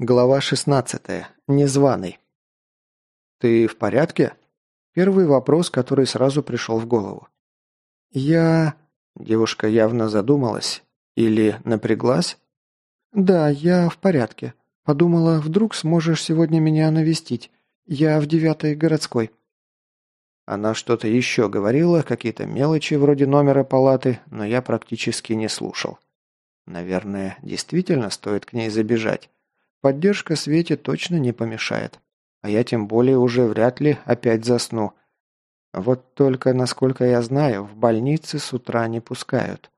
Глава 16. Незваный. «Ты в порядке?» Первый вопрос, который сразу пришел в голову. «Я...» Девушка явно задумалась. Или напряглась? «Да, я в порядке. Подумала, вдруг сможешь сегодня меня навестить. Я в девятой городской». Она что-то еще говорила, какие-то мелочи вроде номера палаты, но я практически не слушал. Наверное, действительно стоит к ней забежать. Поддержка Свете точно не помешает. А я тем более уже вряд ли опять засну. Вот только, насколько я знаю, в больнице с утра не пускают.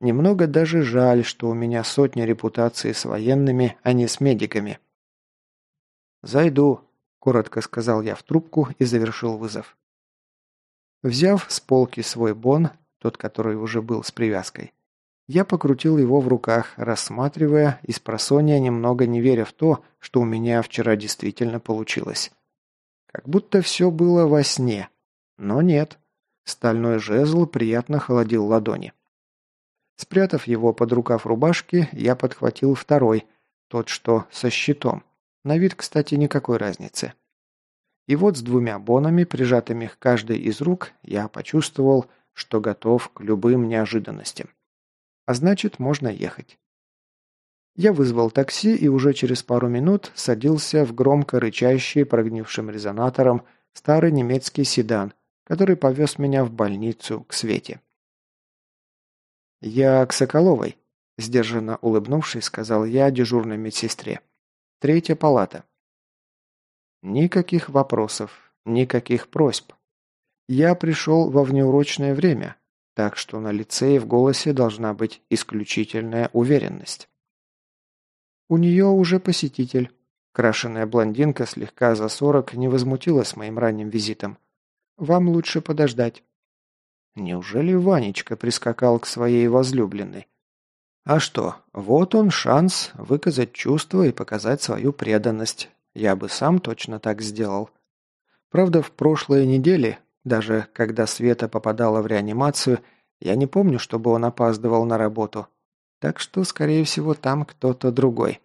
Немного даже жаль, что у меня сотня репутаций с военными, а не с медиками. «Зайду», – коротко сказал я в трубку и завершил вызов. Взяв с полки свой бон, тот, который уже был с привязкой, я покрутил его в руках, рассматривая и с просонья немного не веря в то, что у меня вчера действительно получилось. Как будто все было во сне. Но нет. Стальной жезл приятно холодил ладони. Спрятав его под рукав рубашки, я подхватил второй, тот, что со щитом. На вид, кстати, никакой разницы. И вот с двумя бонами, прижатыми к каждой из рук, я почувствовал, что готов к любым неожиданностям. А значит, можно ехать. Я вызвал такси и уже через пару минут садился в громко рычащий прогнившим резонатором старый немецкий седан, который повез меня в больницу к Свете. «Я к Соколовой», – сдержанно улыбнувшись, сказал я дежурной медсестре. «Третья палата». Никаких вопросов, никаких просьб. Я пришел во внеурочное время, так что на лице и в голосе должна быть исключительная уверенность. У нее уже посетитель. Крашеная блондинка слегка за сорок не возмутилась моим ранним визитом. Вам лучше подождать. Неужели Ванечка прискакал к своей возлюбленной? А что, вот он шанс выказать чувства и показать свою преданность. Я бы сам точно так сделал. Правда, в прошлой неделе даже когда Света попадала в реанимацию, я не помню, чтобы он опаздывал на работу. Так что, скорее всего, там кто-то другой.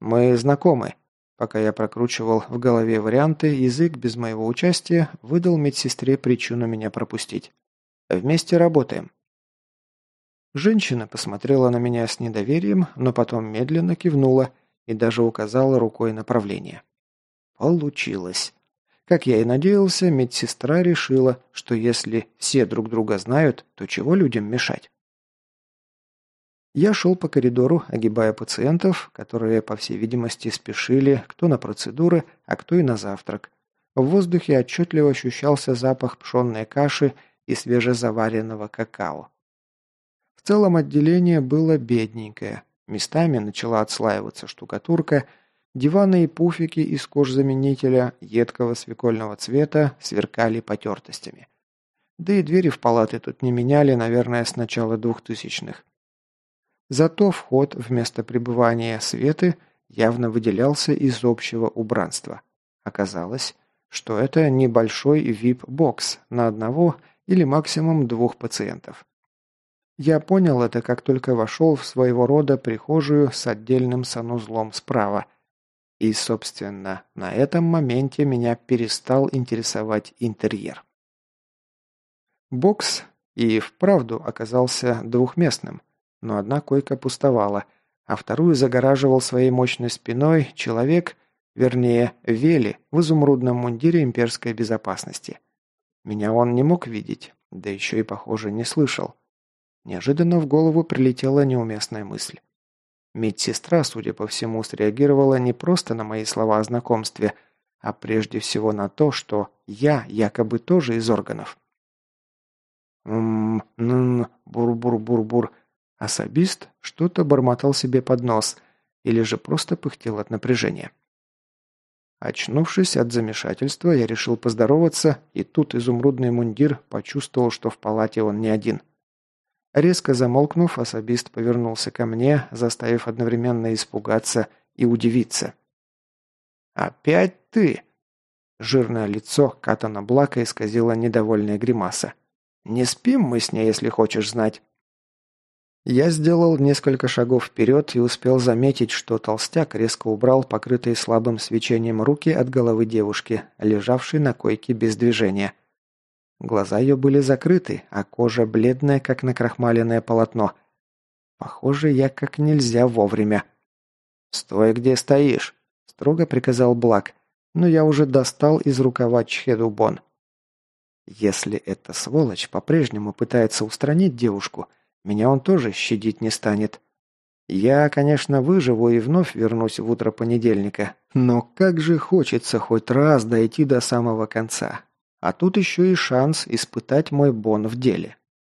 Мы знакомы. Пока я прокручивал в голове варианты, язык без моего участия выдал медсестре причину меня пропустить. Вместе работаем. Женщина посмотрела на меня с недоверием, но потом медленно кивнула и даже указала рукой направление. Получилось. Как я и надеялся, медсестра решила, что если все друг друга знают, то чего людям мешать? Я шел по коридору, огибая пациентов, которые, по всей видимости, спешили кто на процедуры, а кто и на завтрак. В воздухе отчетливо ощущался запах пшенной каши и свежезаваренного какао. В целом отделение было бедненькое. Местами начала отслаиваться штукатурка – Диваны и пуфики из кожзаменителя едкого свекольного цвета сверкали потертостями. Да и двери в палаты тут не меняли, наверное, с начала двухтысячных. Зато вход вместо пребывания Светы явно выделялся из общего убранства. Оказалось, что это небольшой VIP-бокс на одного или максимум двух пациентов. Я понял это, как только вошел в своего рода прихожую с отдельным санузлом справа, и, собственно, на этом моменте меня перестал интересовать интерьер. Бокс и вправду оказался двухместным, но одна койка пустовала, а вторую загораживал своей мощной спиной человек, вернее, Вели в изумрудном мундире имперской безопасности. Меня он не мог видеть, да еще и, похоже, не слышал. Неожиданно в голову прилетела неуместная мысль. Медсестра, судя по всему, среагировала не просто на мои слова о знакомстве, а прежде всего на то, что я якобы тоже из органов. «М-м-м, бур-бур-бур-бур». Особист что-то бормотал себе под нос или же просто пыхтел от напряжения. Очнувшись от замешательства, я решил поздороваться, и тут изумрудный мундир почувствовал, что в палате он не один – Резко замолкнув, особист повернулся ко мне, заставив одновременно испугаться и удивиться. «Опять ты?» Жирное лицо Катана Блака исказило недовольная гримаса. «Не спим мы с ней, если хочешь знать». Я сделал несколько шагов вперед и успел заметить, что толстяк резко убрал покрытые слабым свечением руки от головы девушки, лежавшей на койке без движения. Глаза ее были закрыты, а кожа бледная, как накрахмаленное полотно. Похоже, я как нельзя вовремя. «Стой, где стоишь!» – строго приказал Блак, но я уже достал из рукава Чхедубон. Если эта сволочь по-прежнему пытается устранить девушку – меня он тоже щадить не станет. Я, конечно, выживу и вновь вернусь в утро понедельника, но как же хочется хоть раз дойти до самого конца. А тут еще и шанс испытать мой бон в деле.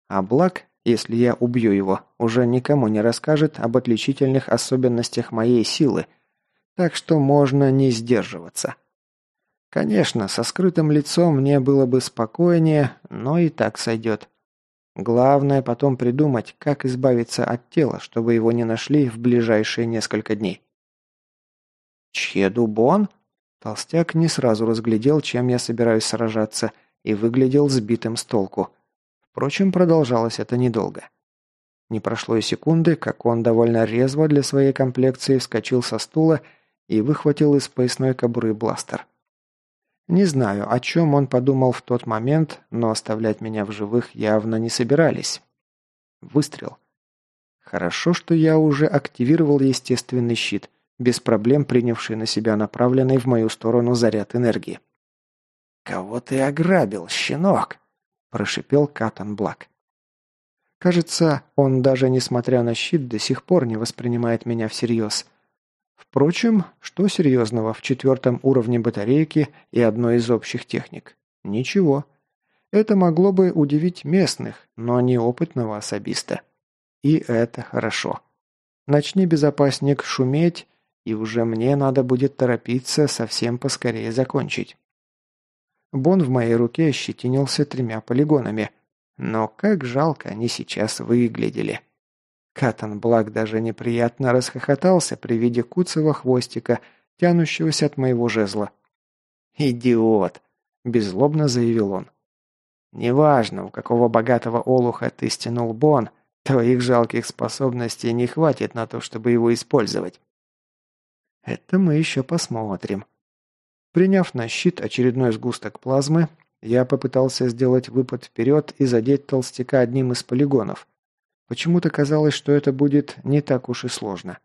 А Блак, если я убью его, уже никому не расскажет об отличительных особенностях моей силы, так что можно не сдерживаться. Конечно, со скрытым лицом мне было бы спокойнее, но и так сойдет. Главное потом придумать, как избавиться от тела, чтобы его не нашли в ближайшие несколько дней. «Чедубон?» Толстяк не сразу разглядел, чем я собираюсь сражаться, и выглядел сбитым с толку. Впрочем, продолжалось это недолго. Не прошло и секунды, как он довольно резво для своей комплекции вскочил со стула и выхватил из поясной кобуры бластер. Не знаю, о чем он подумал в тот момент, но оставлять меня в живых явно не собирались. Выстрел. Хорошо, что я уже активировал естественный щит, без проблем принявший на себя направленный в мою сторону заряд энергии. «Кого ты ограбил, щенок?» – прошипел Катан Блак. Кажется, он даже несмотря на щит до сих пор не воспринимает меня всерьез. Впрочем, что серьезного в четвертом уровне батарейки и одной из общих техник? Ничего. Это могло бы удивить местных, но не опытного особиста. И это хорошо. Начни, безопасник, шуметь, и уже мне надо будет торопиться совсем поскорее закончить. Бон в моей руке ощетинился тремя полигонами. Но как жалко они сейчас выглядели. Катан Блак даже неприятно расхохотался при виде куцего хвостика, тянущегося от моего жезла. «Идиот!» – беззлобно заявил он. «Неважно, у какого богатого олуха ты стянул бон, твоих жалких способностей не хватит на то, чтобы его использовать». «Это мы еще посмотрим». Приняв на щит очередной сгусток плазмы, я попытался сделать выпад вперед и задеть толстяка одним из полигонов – Почему-то казалось, что это будет не так уж и сложно.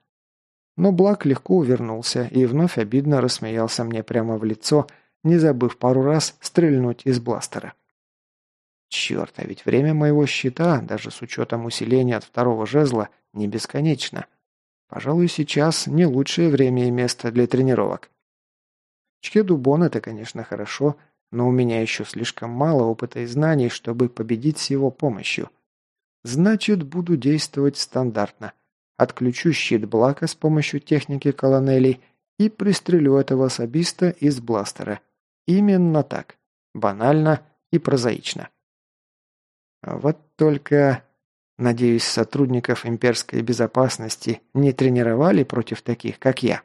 Но Блак легко увернулся и вновь обидно рассмеялся мне прямо в лицо, не забыв пару раз стрельнуть из бластера. Черт, а ведь время моего щита, даже с учетом усиления от второго жезла, не бесконечно. Пожалуй, сейчас не лучшее время и место для тренировок. Чкедубон это, конечно, хорошо, но у меня еще слишком мало опыта и знаний, чтобы победить с его помощью. Значит, буду действовать стандартно. Отключу щит Блака с помощью техники колонелей и пристрелю этого особиста из бластера. Именно так. Банально и прозаично. Вот только... Надеюсь, сотрудников имперской безопасности не тренировали против таких, как я.